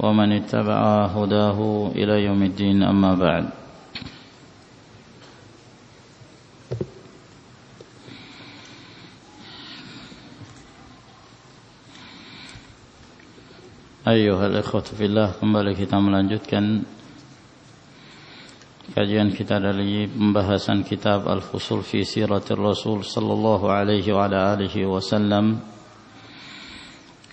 ومن اتبع هداه إلى يوم الدين أما بعد Ayuhal ikhwatu fillah Kembali kita melanjutkan Kajian kita dari pembahasan kitab Al-Fusul fi Siratul Rasul Sallallahu alaihi wa ala alihi wasallam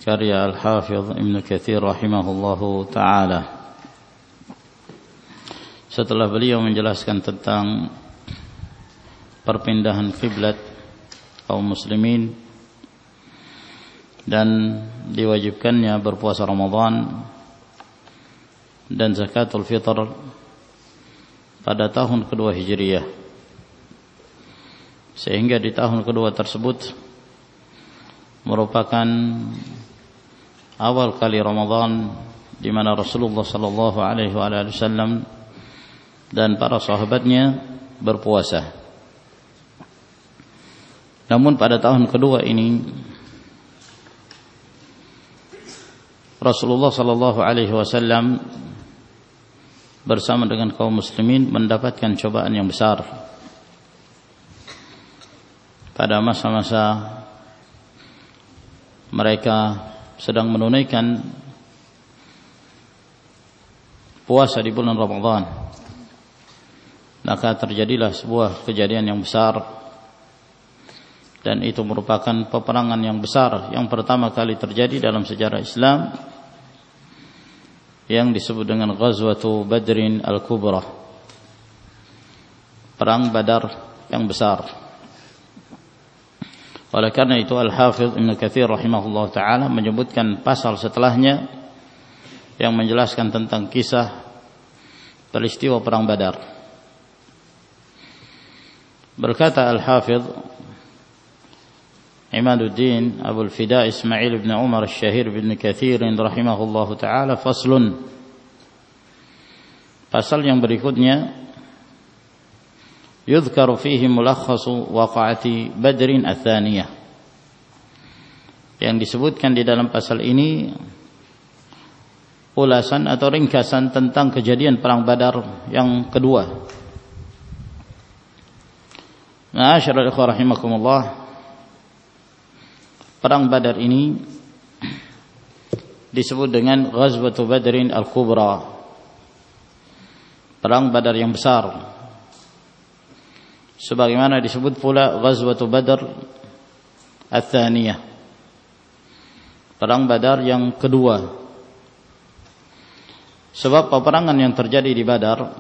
karya Al-Hafidh Ibn Kathir rahimahullahu taala. Setelah beliau menjelaskan tentang perpindahan kiblat kaum muslimin dan diwajibkannya berpuasa Ramadan dan zakatul fitr pada tahun kedua Hijriah. Sehingga di tahun kedua tersebut merupakan awal kali Ramadan di mana Rasulullah sallallahu alaihi wasallam dan para sahabatnya berpuasa. Namun pada tahun kedua ini Rasulullah sallallahu alaihi wasallam bersama dengan kaum muslimin mendapatkan cobaan yang besar pada masa-masa mereka sedang menunaikan puasa di bulan Ramadan. Maka terjadilah sebuah kejadian yang besar. Dan itu merupakan peperangan yang besar yang pertama kali terjadi dalam sejarah Islam yang disebut dengan Ghazwatu Badrin Al-Kubra. Perang Badar yang besar oleh karena itu Al-Hafidh Ibn Kathir rahimahullah ta'ala menyebutkan pasal setelahnya yang menjelaskan tentang kisah peristiwa perang Badar. Berkata Al-Hafidh Imaduddin Abu Fida Ismail bin Umar Syahir bin Kathir rahimahullah ta'ala faslun Pasal yang berikutnya يذكر فيه ملخص وقعة بدر الثانية yang disebutkan di dalam pasal ini ulasan atau ringkasan tentang kejadian perang Badar yang kedua. Ma'asyiral ikhwah rahimakumullah. Perang Badar ini disebut dengan Ghazwatu Badrin Al-Kubra. Perang Badar yang besar sebagaimana disebut pula Ghazwatu Badar Ats-Tsaniyah perang Badar yang kedua. Sebab peperangan yang terjadi di Badar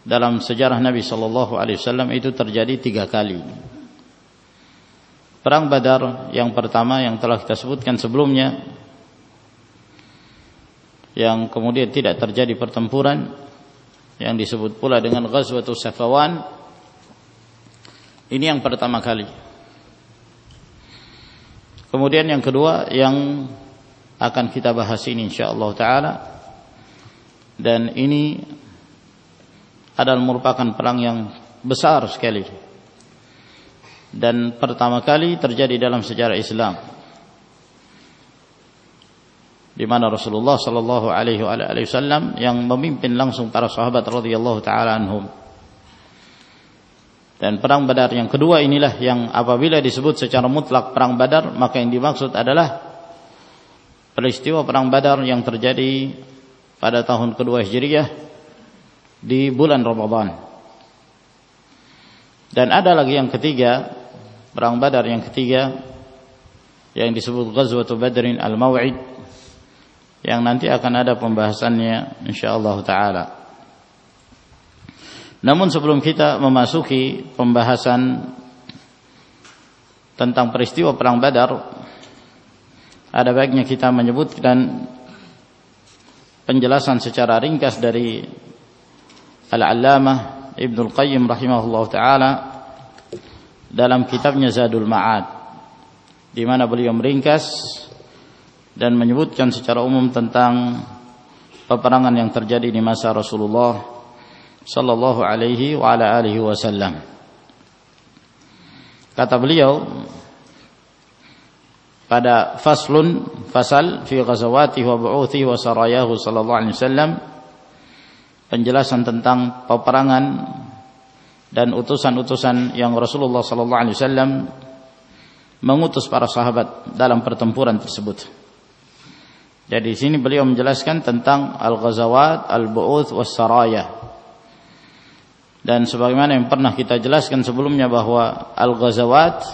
dalam sejarah Nabi sallallahu alaihi wasallam itu terjadi tiga kali. Perang Badar yang pertama yang telah kita sebutkan sebelumnya yang kemudian tidak terjadi pertempuran yang disebut pula dengan Ghazwatul Safawan. Ini yang pertama kali. Kemudian yang kedua yang akan kita bahas ini insyaallah taala. Dan ini adalah merupakan perang yang besar sekali. Dan pertama kali terjadi dalam sejarah Islam di mana Rasulullah sallallahu alaihi wasallam yang memimpin langsung para sahabat radhiyallahu taala anhum. Dan perang Badar yang kedua inilah yang apabila disebut secara mutlak perang Badar maka yang dimaksud adalah peristiwa perang Badar yang terjadi pada tahun kedua Hijriah di bulan Ramadan. Dan ada lagi yang ketiga, perang Badar yang ketiga yang disebut Ghazwatul Badrin Al-Maw'id yang nanti akan ada pembahasannya insyaallah taala. Namun sebelum kita memasuki pembahasan tentang peristiwa perang Badar, ada baiknya kita menyebutkan penjelasan secara ringkas dari Al-Allamah Ibnu Al-Qayyim rahimahullah taala dalam kitabnya Zadul Ma'ad di mana beliau meringkas dan menyebutkan secara umum tentang peperangan yang terjadi di masa Rasulullah sallallahu alaihi wa ala alihi wasallam. Kata beliau pada faslun fasal fi ghazawati wa bu'uthi wa sarayahu sallallahu alaihi wasallam penjelasan tentang peperangan dan utusan-utusan yang Rasulullah sallallahu alaihi wasallam mengutus para sahabat dalam pertempuran tersebut. Jadi di sini beliau menjelaskan tentang al-ghazawat, al-bu'uth was saraya. Dan sebagaimana yang pernah kita jelaskan sebelumnya bahwa al-ghazawat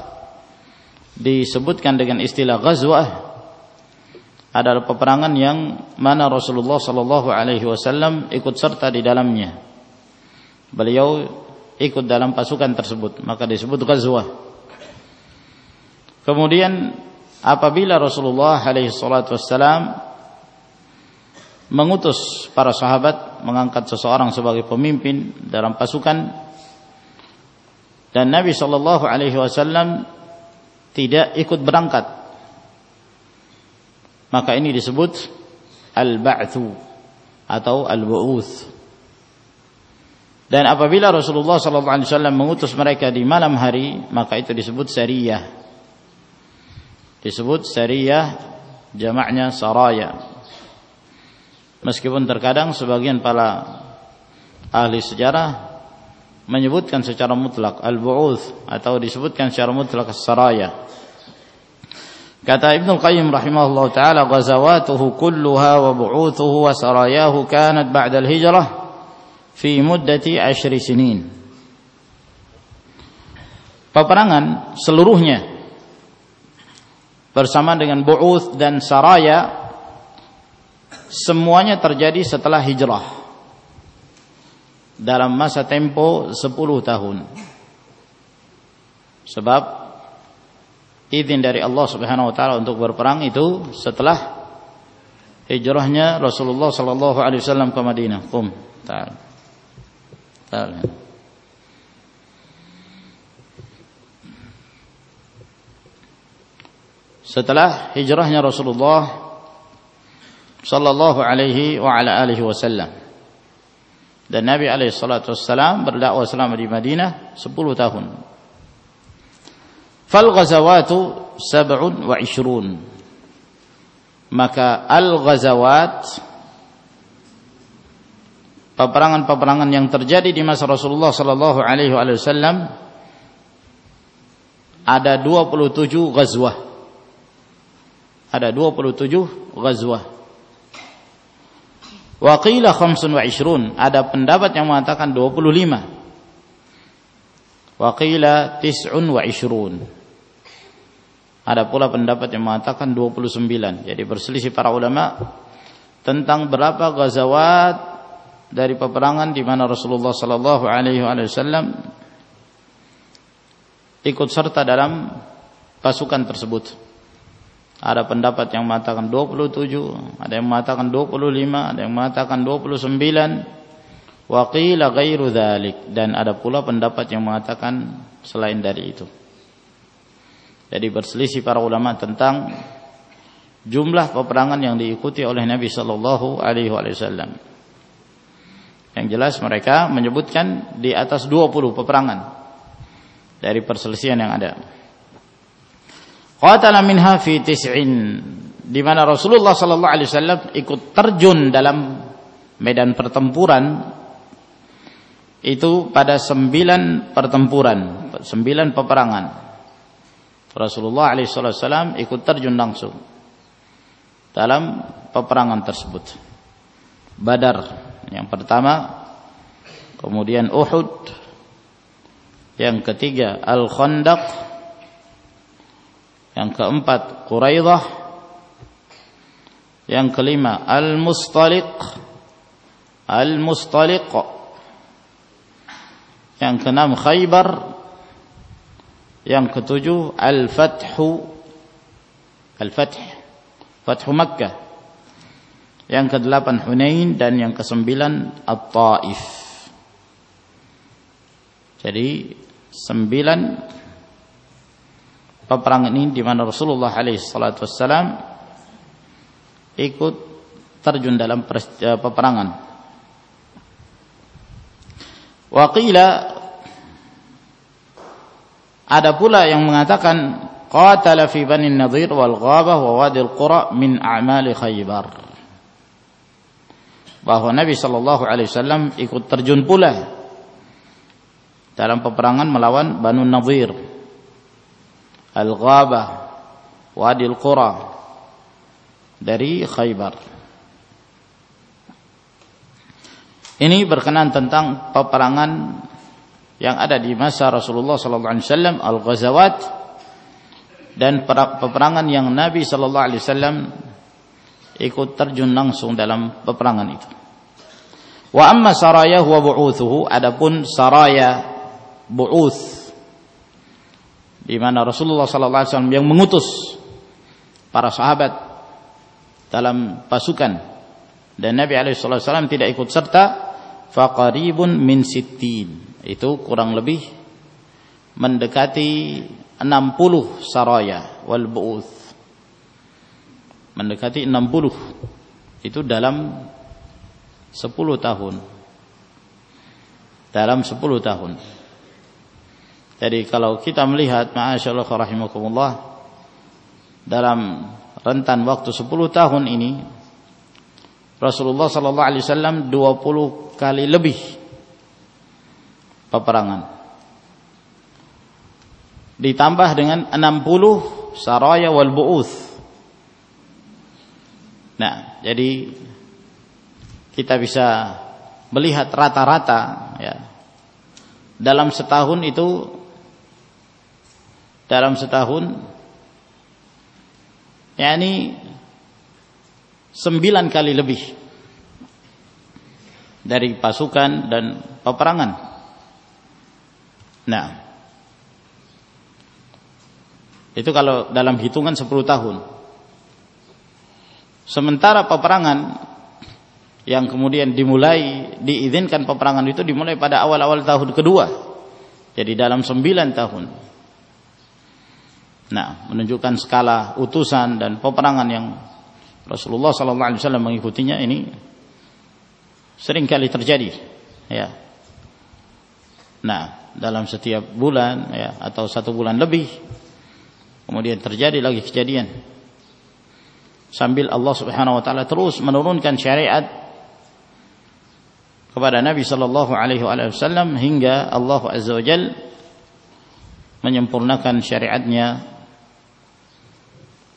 disebutkan dengan istilah ghazwah adalah peperangan yang mana Rasulullah sallallahu alaihi wasallam ikut serta di dalamnya. Beliau ikut dalam pasukan tersebut, maka disebut ghazwah. Kemudian apabila Rasulullah alaihi salatu wassalam mengutus para sahabat mengangkat seseorang sebagai pemimpin dalam pasukan dan Nabi sallallahu alaihi wasallam tidak ikut berangkat maka ini disebut al-ba'thu atau al-bu'uth dan apabila Rasulullah sallallahu alaihi wasallam mengutus mereka di malam hari maka itu disebut sariyah disebut sariyah jamaknya saraya. Meskipun terkadang sebagian para ahli sejarah menyebutkan secara mutlak al-bu'uth atau disebutkan secara mutlak saraya. Kata Ibnu Qayyim rahimahullah taala ghazawatuhu kulluha wa bu'uthuhu wa sarayahu kanat ba'da al-hijrah fi muddati 10 sinin. Peperangan seluruhnya bersama dengan bu'uth dan saraya semuanya terjadi setelah hijrah dalam masa tempo 10 tahun sebab izin dari Allah Subhanahu wa taala untuk berperang itu setelah hijrahnya Rasulullah sallallahu alaihi wasallam ke Madinah. Qum. Setelah hijrahnya Rasulullah sallallahu alaihi wa ala alihi wasallam. Dan Nabi alaihi salatu wassalam berdakwah selama di Madinah 10 tahun. Fal ghazawatu sab'un wa ishrun. Maka al ghazawat peperangan-peperangan yang terjadi di masa Rasulullah sallallahu alaihi wasallam ada 27 ghazwah ada 27 ghazwah. Wa qila 25, ada pendapat yang mengatakan 25. Wa qila 29. Ada pula pendapat yang mengatakan 29. Jadi berselisih para ulama tentang berapa ghazawat dari peperangan di mana Rasulullah sallallahu alaihi wasallam ikut serta dalam pasukan tersebut. Ada pendapat yang mengatakan 27, ada yang mengatakan 25, ada yang mengatakan 29. Wa qila ghairu dzalik dan ada pula pendapat yang mengatakan selain dari itu. Jadi berselisih para ulama tentang jumlah peperangan yang diikuti oleh Nabi sallallahu alaihi wasallam. Yang jelas mereka menyebutkan di atas 20 peperangan dari perselisihan yang ada. Qatala minha fi tis'in di mana Rasulullah sallallahu alaihi wasallam ikut terjun dalam medan pertempuran itu pada sembilan pertempuran, sembilan peperangan. Rasulullah alaihi wasallam ikut terjun langsung dalam peperangan tersebut. Badar yang pertama, kemudian Uhud, yang ketiga Al-Khandaq, yang keempat Quraidah. Yang kelima Al-Mustaliq. Al-Mustaliq. Yang keenam Khaybar. Yang ketujuh Al-Fathu. Al-Fath. Fathu Makkah. Yang kedelapan Hunain. Dan yang kesembilan At-Taif. Jadi sembilan peperangan ini di mana Rasulullah alaihi salatu wassalam ikut terjun dalam eh, peperangan. Waqila ada pula yang mengatakan qatala fi Bani Nadir wal Ghabah wa Wadi al-Qura min a'mali Khaybar. Bahwa Nabi sallallahu alaihi wasallam ikut terjun pula dalam peperangan melawan Banu Nadir, Al-Ghabah, al-Qura dari Khaybar. Ini berkenan tentang peperangan yang ada di masa Rasulullah sallallahu alaihi wasallam al-ghazawat dan peperangan yang Nabi sallallahu alaihi wasallam ikut terjun langsung dalam peperangan itu. Wa amma saraya huwa bu'uthuhu adapun saraya bu'uth di mana Rasulullah sallallahu alaihi wasallam yang mengutus para sahabat dalam pasukan. Dan Nabi alaihi wasallam tidak ikut serta faqaribun min sittin. Itu kurang lebih mendekati 60 saraya wal bu'uth mendekati 60 itu dalam 10 tahun. Dalam 10 tahun jadi kalau kita melihat ma'asyallah rahimakumullah dalam rentan waktu 10 tahun ini Rasulullah sallallahu alaihi wasallam 20 kali lebih peperangan ditambah dengan 60 saraya wal bu'uth. Nah, jadi kita bisa melihat rata-rata ya. Dalam setahun itu dalam setahun yakni sembilan kali lebih dari pasukan dan peperangan. Nah, itu kalau dalam hitungan 10 tahun. Sementara peperangan yang kemudian dimulai diizinkan peperangan itu dimulai pada awal-awal tahun kedua. Jadi dalam 9 tahun. Nah, menunjukkan skala utusan dan peperangan yang Rasulullah sallallahu alaihi wasallam mengikutinya ini sering kali terjadi, ya. Nah, dalam setiap bulan ya atau satu bulan lebih Kemudian terjadi lagi kejadian. Sambil Allah Subhanahu wa taala terus menurunkan syariat kepada Nabi sallallahu alaihi wasallam hingga Allah azza wajal menyempurnakan syariatnya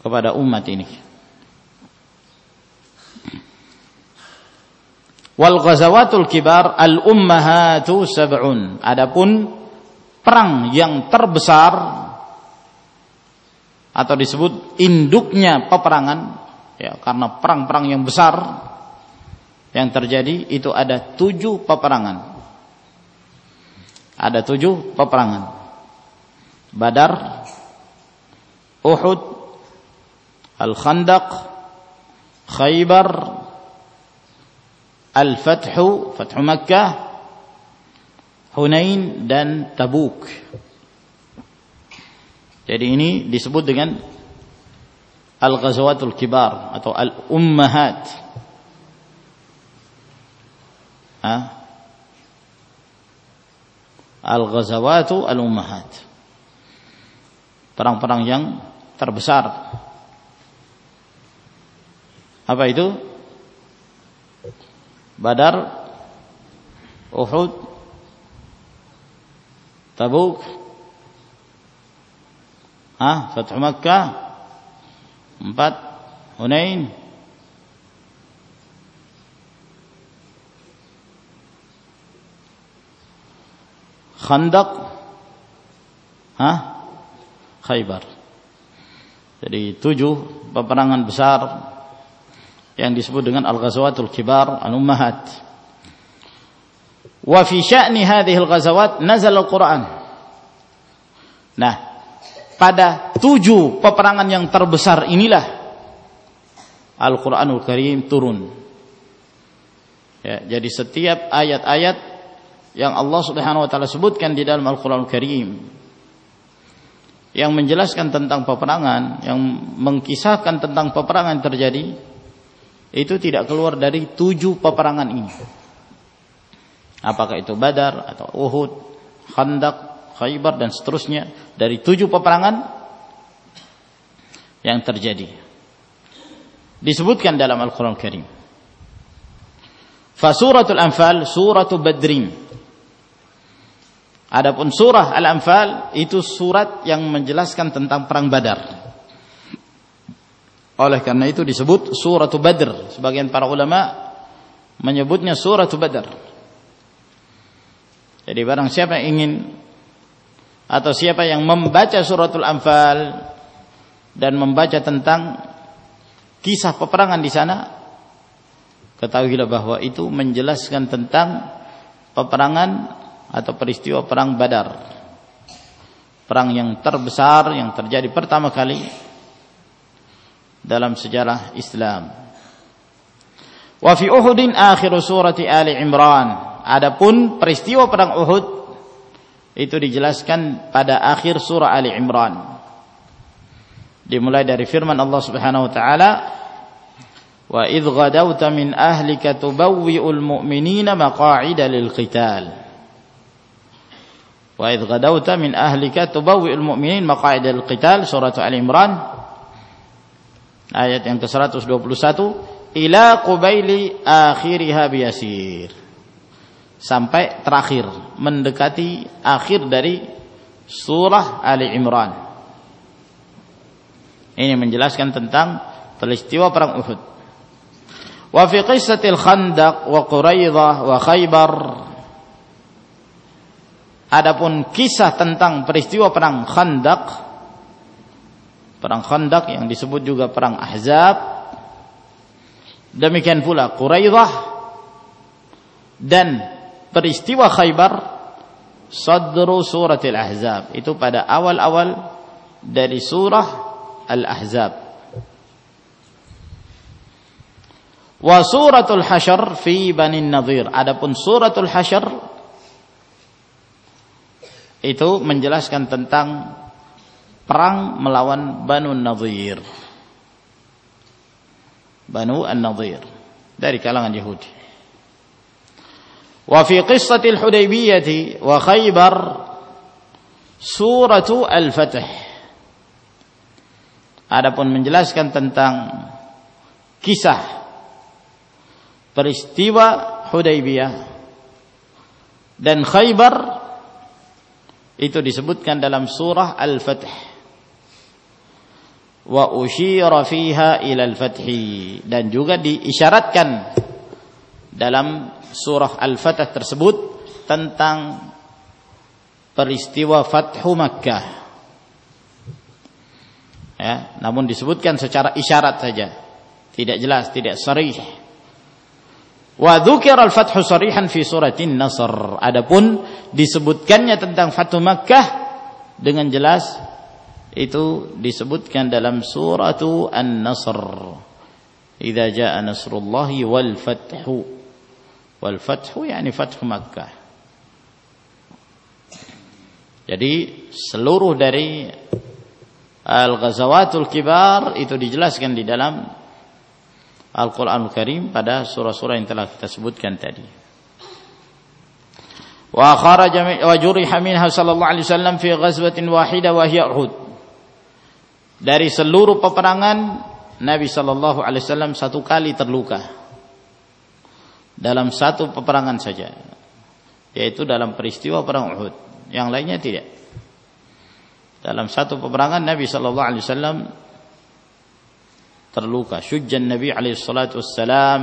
kepada umat ini. Wal ghazawatul kibar al ummahatu sab'un. Adapun perang yang terbesar atau disebut induknya peperangan ya karena perang-perang yang besar yang terjadi itu ada tujuh peperangan ada tujuh peperangan Badar Uhud Al-Khandaq Khaybar Al-Fathu Fathu Makkah Hunain dan Tabuk jadi ini disebut dengan Al-Ghazawatul Kibar atau Al-Ummahat. Al-Ghazawatu Al-Ummahat. Perang-perang yang terbesar. Apa itu? Badar, Uhud, Tabuk, Ah, Fathu Makkah. Empat. Hunain. Khandaq. Hah? Khaybar. Jadi tujuh peperangan besar yang disebut dengan Al-Ghazawatul Kibar Al-Ummahat. Wa fi sya'ni hadhihi al-ghazawat nazal al-Qur'an. Nah, pada tujuh peperangan yang terbesar inilah Al-Qur'anul Karim turun. Ya, jadi setiap ayat-ayat yang Allah Subhanahu wa taala sebutkan di dalam Al-Qur'anul Karim yang menjelaskan tentang peperangan, yang mengkisahkan tentang peperangan terjadi, itu tidak keluar dari tujuh peperangan ini. Apakah itu Badar atau Uhud, Khandaq, Khaybar dan seterusnya dari tujuh peperangan yang terjadi. Disebutkan dalam Al-Quran Karim. Fasuratul Anfal suratul Badrin. Adapun surah Al-Anfal itu surat yang menjelaskan tentang perang Badar. Oleh karena itu disebut suratul Badr. Sebagian para ulama menyebutnya suratul Badar. Jadi barang siapa yang ingin atau siapa yang membaca suratul Anfal dan membaca tentang kisah peperangan di sana ketahuilah bahwa itu menjelaskan tentang peperangan atau peristiwa perang Badar perang yang terbesar yang terjadi pertama kali dalam sejarah Islam. Wa fi Uhudin akhir surati Ali Imran. Adapun peristiwa perang Uhud itu dijelaskan pada akhir surah Ali Imran. Dimulai dari firman Allah Subhanahu wa taala wa idh ghadawta min ahlika tubawwi'ul mu'minina maqa'ida lil qital. Wa idh ghadawta min ahlika tubawwi'ul mu'minin maqa'ida lil qital surah Ali Imran ayat yang ke-121 ila qubaili akhiriha biyasir. Sampai terakhir mendekati akhir dari surah Ali Imran. Ini menjelaskan tentang peristiwa perang Uhud. Wa fi qissatil Khandaq wa Quraidah wa Khaybar. Adapun kisah tentang peristiwa perang Khandaq perang Khandaq yang disebut juga perang Ahzab demikian pula Quraidah dan peristiwa Khaybar sadru suratil Ahzab itu pada awal-awal dari surah Al-Ahzab. Wa suratul Hasyr fi Bani Nadir. Adapun suratul Hasyr itu menjelaskan tentang perang melawan Banu Nadir. Banu An-Nadir dari kalangan Yahudi. Wa fi qissatil Hudaybiyah wa Khaybar suratu Al-Fath. Adapun menjelaskan tentang kisah peristiwa Hudaybiyah dan Khaybar itu disebutkan dalam surah Al-Fath. Wa ushira fiha ila al-fath dan juga diisyaratkan dalam surah Al-Fath tersebut tentang peristiwa Fathu Makkah. Ya namun disebutkan secara isyarat saja. Tidak jelas tidak sharih wa dzukira al-fathu sarihan fi suratin nasr. Adapun disebutkannya tentang Fathu Makkah dengan jelas itu disebutkan dalam suratu An-Nasr idza jaa nasrullahi wal fathu wal fathu yani fathu Makkah jadi seluruh dari Al-Ghazawatul Kibar itu dijelaskan di dalam Al-Quranul Karim pada surah-surah yang telah kita sebutkan tadi. Wa juriha minha sallallahu alaihi wasallam fi ghazwatin wahidah wa hiya Uhud. Dari seluruh peperangan Nabi sallallahu alaihi wasallam satu kali terluka. Dalam satu peperangan saja. Yaitu dalam peristiwa perang Uhud. Yang lainnya tidak dalam satu peperangan Nabi sallallahu alaihi wasallam terluka syujjan Nabi alaihi wassalam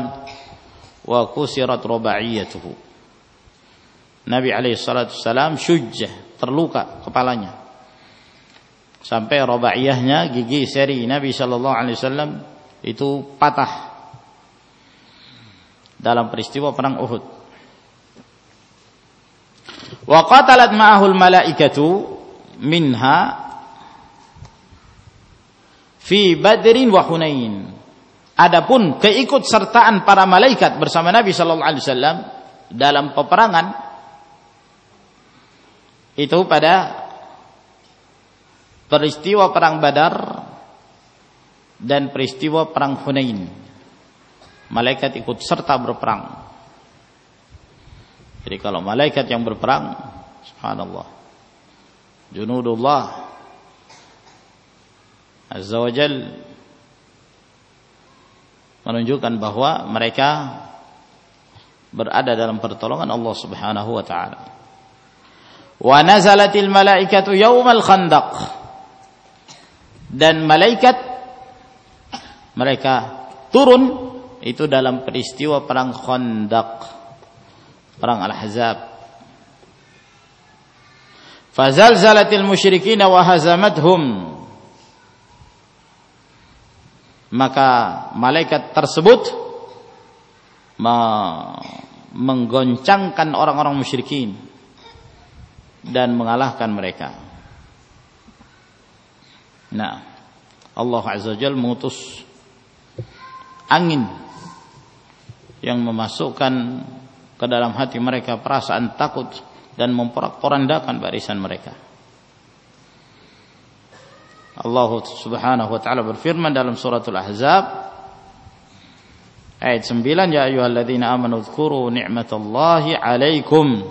wa kusirat rubaiyatuhu Nabi alaihi wassalam syujjah terluka kepalanya sampai rubaiyahnya gigi seri Nabi sallallahu alaihi wasallam itu patah dalam peristiwa perang Uhud wa qatalat ma'ahu al-malaikatu minha fi Badrin wa Hunain. Adapun keikutsertaan para malaikat bersama Nabi sallallahu alaihi wasallam dalam peperangan itu pada peristiwa perang Badar dan peristiwa perang Hunain. Malaikat ikut serta berperang. Jadi kalau malaikat yang berperang, subhanallah. Junudullah Azza wa Jalla menunjukkan bahwa mereka berada dalam pertolongan Allah Subhanahu wa taala. Wa nazalatil malaikatu yaumal khandaq. Dan malaikat mereka turun itu dalam peristiwa perang Khandaq. Perang Al-Ahzab. Fazalzalatil musyrikin wa hazamathum maka malaikat tersebut menggoncangkan orang-orang musyrikin dan mengalahkan mereka. Nah, Allah Azza Jalla mengutus angin yang memasukkan ke dalam hati mereka perasaan takut dan memporak-porandakan barisan mereka. Allah Subhanahu wa taala berfirman dalam suratul Ahzab ayat 9 ya ayyuhalladzina amanu dzkuru ni'matallahi 'alaikum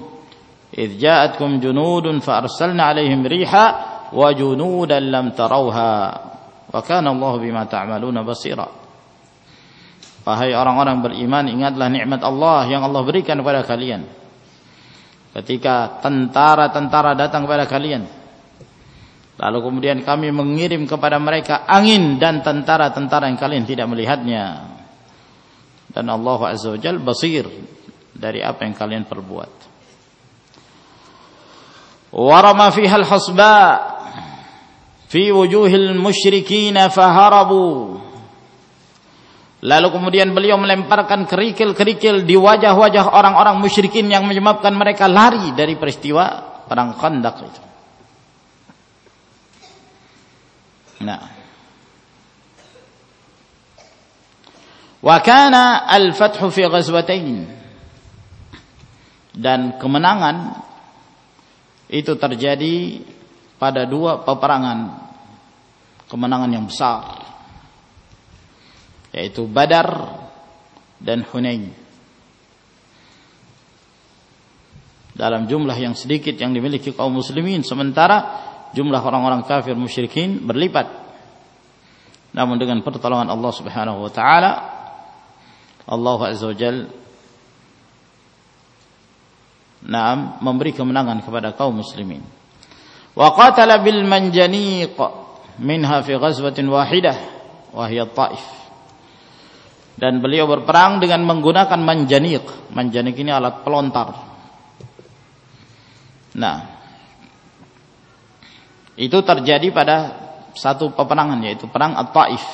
idh ja'atkum junudun fa arsalna 'alaihim riha wa junudan lam tarawha wa kana Allah bima ta'maluna basira Wahai orang-orang beriman ingatlah nikmat Allah yang Allah berikan kepada kalian ketika tentara-tentara datang kepada kalian Lalu kemudian kami mengirim kepada mereka angin dan tentara-tentara yang kalian tidak melihatnya. Dan Allah Azza wa Jal basir dari apa yang kalian perbuat. Warama al-hasba fi wujuhil musyrikin faharabu. Lalu kemudian beliau melemparkan kerikil-kerikil di wajah-wajah orang-orang musyrikin yang menyebabkan mereka lari dari peristiwa perang Khandaq itu. Nah. Wa kana al-fathu fi ghazwatain. Dan kemenangan itu terjadi pada dua peperangan kemenangan yang besar yaitu Badar dan Hunain. Dalam jumlah yang sedikit yang dimiliki kaum muslimin sementara jumlah orang-orang kafir musyrikin berlipat. Namun dengan pertolongan Allah Subhanahu wa taala Allah Azza wa Jal Naam memberi kemenangan kepada kaum muslimin. Wa qatala bil manjaniq minha fi ghazwatin wahidah. Dan beliau berperang dengan menggunakan manjaniq. Manjaniq ini alat pelontar. Nah, itu terjadi pada satu peperangan yaitu perang At-Taif.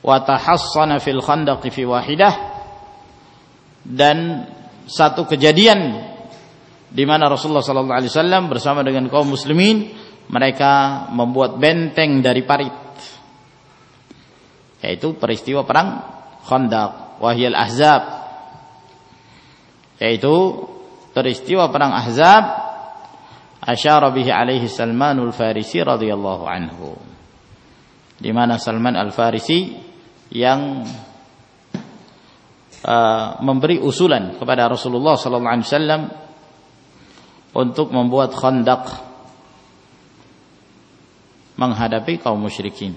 Wa fil khandaq fi wahidah dan satu kejadian di mana Rasulullah sallallahu alaihi wasallam bersama dengan kaum muslimin mereka membuat benteng dari parit. Yaitu peristiwa perang Khandaq wahyal Ahzab. Yaitu peristiwa perang Ahzab asyara bihi alaihi Salmanul Farisi radhiyallahu anhu di mana Salman Al-Farisi yang uh, memberi usulan kepada Rasulullah sallallahu alaihi wasallam untuk membuat khandaq menghadapi kaum musyrikin.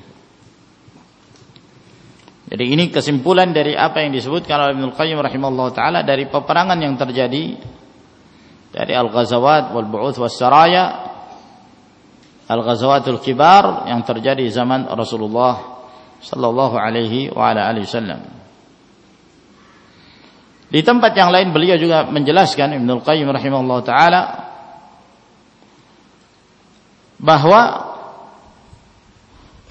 Jadi ini kesimpulan dari apa yang disebutkan oleh Ibnu Qayyim rahimahullah taala dari peperangan yang terjadi dari al-ghazawat wal bu'uth was saraya al-ghazawatul kibar yang terjadi zaman Rasulullah sallallahu alaihi wa ala alihi wasallam. Di tempat yang lain beliau juga menjelaskan Ibnu Qayyim rahimahullah taala bahwa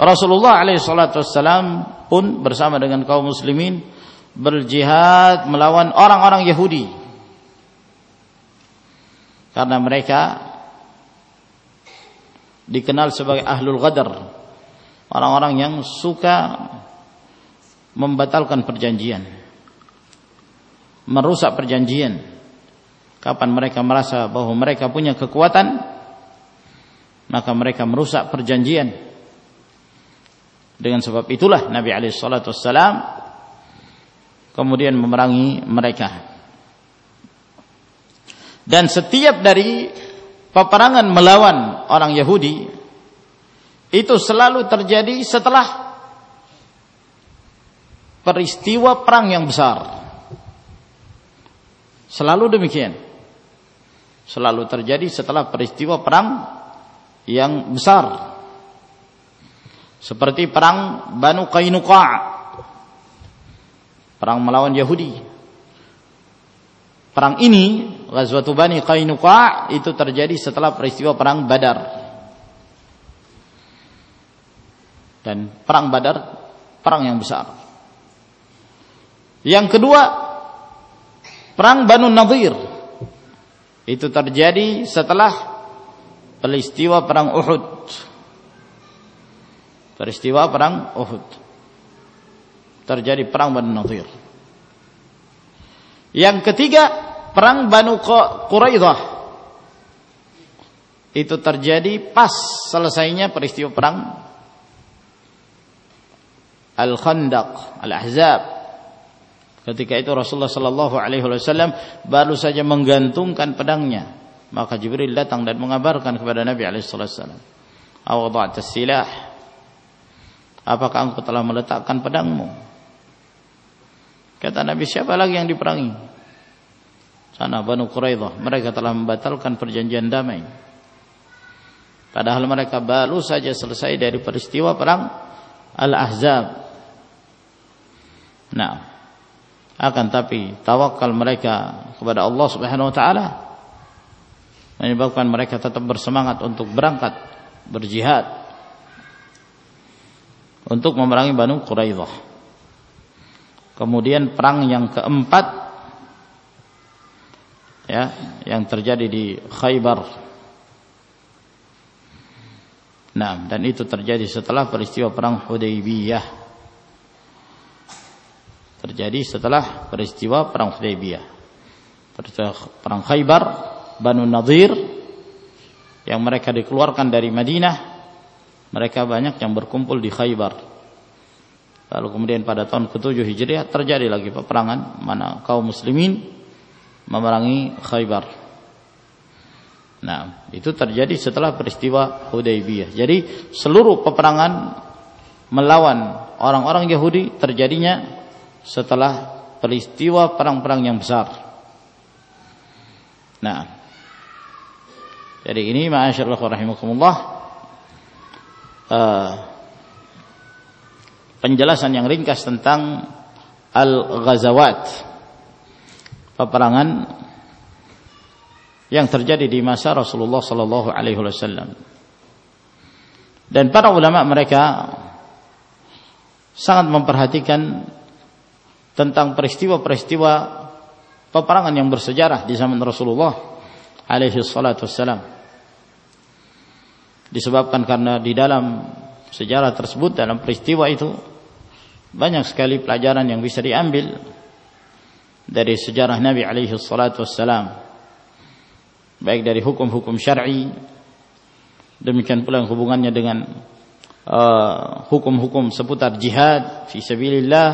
Rasulullah alaihi salatu wasallam pun bersama dengan kaum muslimin berjihad melawan orang-orang Yahudi. Karena mereka dikenal sebagai ahlul ghadar orang-orang yang suka membatalkan perjanjian merusak perjanjian. Kapan mereka merasa bahwa mereka punya kekuatan maka mereka merusak perjanjian dengan sebab itulah Nabi alaihi salatu wassalam kemudian memerangi mereka dan setiap dari peperangan melawan orang Yahudi itu selalu terjadi setelah peristiwa perang yang besar. Selalu demikian. Selalu terjadi setelah peristiwa perang yang besar. Seperti perang Banu Qainuqa. Perang melawan Yahudi. Perang ini Ghazwatu Bani Qainuqa itu terjadi setelah peristiwa perang Badar. Dan perang Badar perang yang besar. Yang kedua, perang Banu Nadir. Itu terjadi setelah peristiwa perang Uhud. Peristiwa perang Uhud. Terjadi perang Banu Nadir. Yang ketiga, perang Banu Quraidah itu terjadi pas selesainya peristiwa perang Al-Khandaq, Al-Ahzab. Ketika itu Rasulullah sallallahu alaihi wasallam baru saja menggantungkan pedangnya, maka Jibril datang dan mengabarkan kepada Nabi alaihi wasallam, "Awada'ta silah?" Apakah engkau telah meletakkan pedangmu? Kata Nabi, siapa lagi yang diperangi? sana Banu Quraidah mereka telah membatalkan perjanjian damai padahal mereka baru saja selesai dari peristiwa perang Al-Ahzab nah akan tapi tawakal mereka kepada Allah Subhanahu wa taala menyebabkan mereka tetap bersemangat untuk berangkat berjihad untuk memerangi Banu Quraidah kemudian perang yang keempat ya yang terjadi di Khaybar. Nah, dan itu terjadi setelah peristiwa perang Hudaybiyah. Terjadi setelah peristiwa perang Hudaybiyah. Peristiwa perang Khaybar, Banu Nadir yang mereka dikeluarkan dari Madinah, mereka banyak yang berkumpul di Khaybar. Lalu kemudian pada tahun ke-7 Hijriah terjadi lagi peperangan mana kaum muslimin memerangi Khaybar. Nah, itu terjadi setelah peristiwa Hudaybiyah. Jadi seluruh peperangan melawan orang-orang Yahudi terjadinya setelah peristiwa perang-perang yang besar. Nah, jadi ini ma'asyarallah rahimakumullah uh, penjelasan yang ringkas tentang al-ghazawat peperangan yang terjadi di masa Rasulullah sallallahu alaihi wasallam. Dan para ulama mereka sangat memperhatikan tentang peristiwa-peristiwa peperangan yang bersejarah di zaman Rasulullah alaihi salatu wasallam. Disebabkan karena di dalam sejarah tersebut dalam peristiwa itu banyak sekali pelajaran yang bisa diambil dari sejarah Nabi alaihi salatu wassalam baik dari hukum-hukum syar'i demikian pula hubungannya dengan uh, hukum-hukum uh, seputar jihad fi sabilillah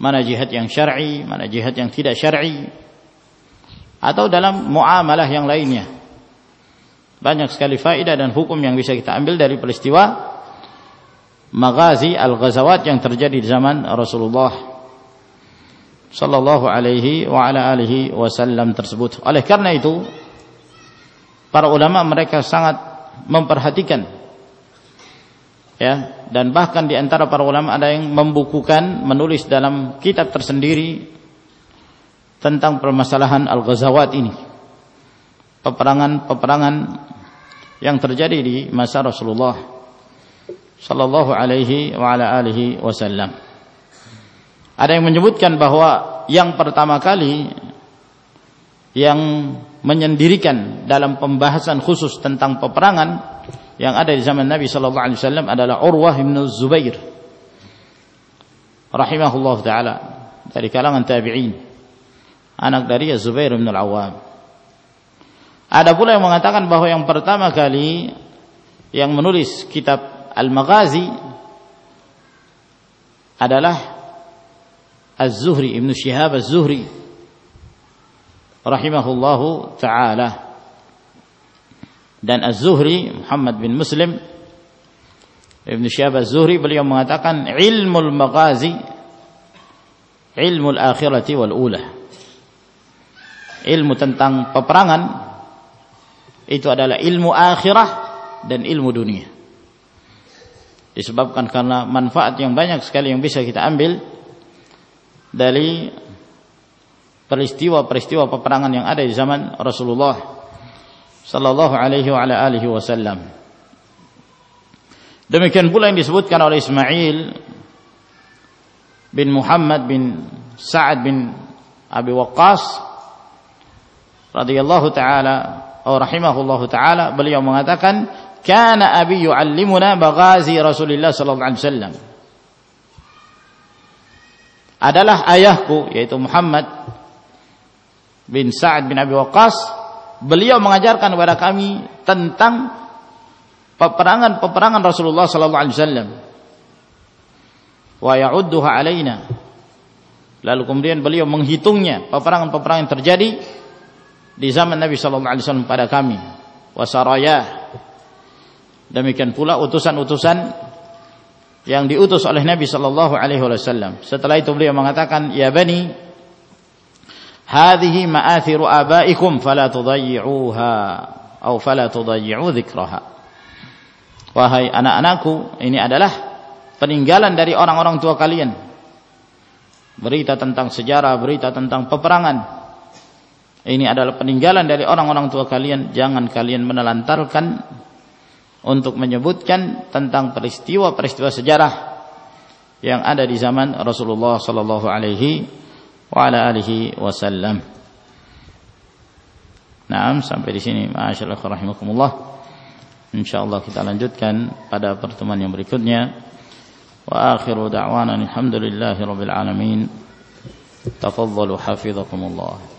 mana jihad yang syar'i mana jihad yang tidak syar'i atau dalam muamalah yang lainnya banyak sekali faedah dan hukum yang bisa kita ambil dari peristiwa maghazi al-ghazawat yang terjadi di zaman Rasulullah sallallahu alaihi wa ala alihi wasallam tersebut. Oleh karena itu para ulama mereka sangat memperhatikan ya dan bahkan di antara para ulama ada yang membukukan menulis dalam kitab tersendiri tentang permasalahan al-ghazawat ini. Peperangan-peperangan yang terjadi di masa Rasulullah sallallahu alaihi wa ala alihi wasallam. Ada yang menyebutkan bahwa yang pertama kali yang menyendirikan dalam pembahasan khusus tentang peperangan yang ada di zaman Nabi sallallahu alaihi wasallam adalah Urwah bin Zubair. rahimahullah taala dari kalangan tabi'in anak dari Az-Zubair bin Al-Awwam. Ada pula yang mengatakan bahwa yang pertama kali yang menulis kitab Al-Maghazi adalah Az-Zuhri Ibn Shihab Az-Zuhri rahimahullahu taala. Dan Az-Zuhri Muhammad bin Muslim Ibn Syihab Az-Zuhri beliau mengatakan ilmul maghazi ilmul akhirati wal ula ilmu tentang peperangan itu adalah ilmu akhirah dan ilmu dunia disebabkan karena manfaat yang banyak sekali yang bisa kita ambil dari peristiwa-peristiwa peperangan yang ada di zaman Rasulullah sallallahu alaihi wa alihi wasallam. Demikian pula yang disebutkan oleh Ismail bin Muhammad bin Sa'ad bin Abi Waqqas radhiyallahu taala atau rahimahullahu taala beliau mengatakan kana abi yuallimuna maghazi Rasulullah sallallahu alaihi wasallam. Adalah ayahku yaitu Muhammad bin Sa'ad bin Abi Waqqas beliau mengajarkan kepada kami tentang peperangan-peperangan Rasulullah sallallahu alaihi wasallam. Wa ya'udduha alaina. Lalu kemudian beliau menghitungnya peperangan-peperangan yang terjadi di zaman Nabi sallallahu alaihi wasallam pada kami wasaraya demikian pula utusan-utusan yang diutus oleh Nabi sallallahu alaihi wasallam. Setelah itu beliau mengatakan, "Ya bani, hadhihi ma'athiru abaikum fala tudayyi'uha atau fala tudayyi'u dzikraha." Wahai anak-anakku, ini adalah peninggalan dari orang-orang tua kalian. Berita tentang sejarah, berita tentang peperangan. Ini adalah peninggalan dari orang-orang tua kalian, jangan kalian menelantarkan untuk menyebutkan tentang peristiwa-peristiwa sejarah yang ada di zaman Rasulullah sallallahu alaihi wa ala alihi wasallam. Naam sampai di sini masyaallah rahimakumullah. Insyaallah kita lanjutkan pada pertemuan yang berikutnya. Wa akhiru da'wana alhamdulillahi rabbil alamin. Tafadhalu hafizakumullah.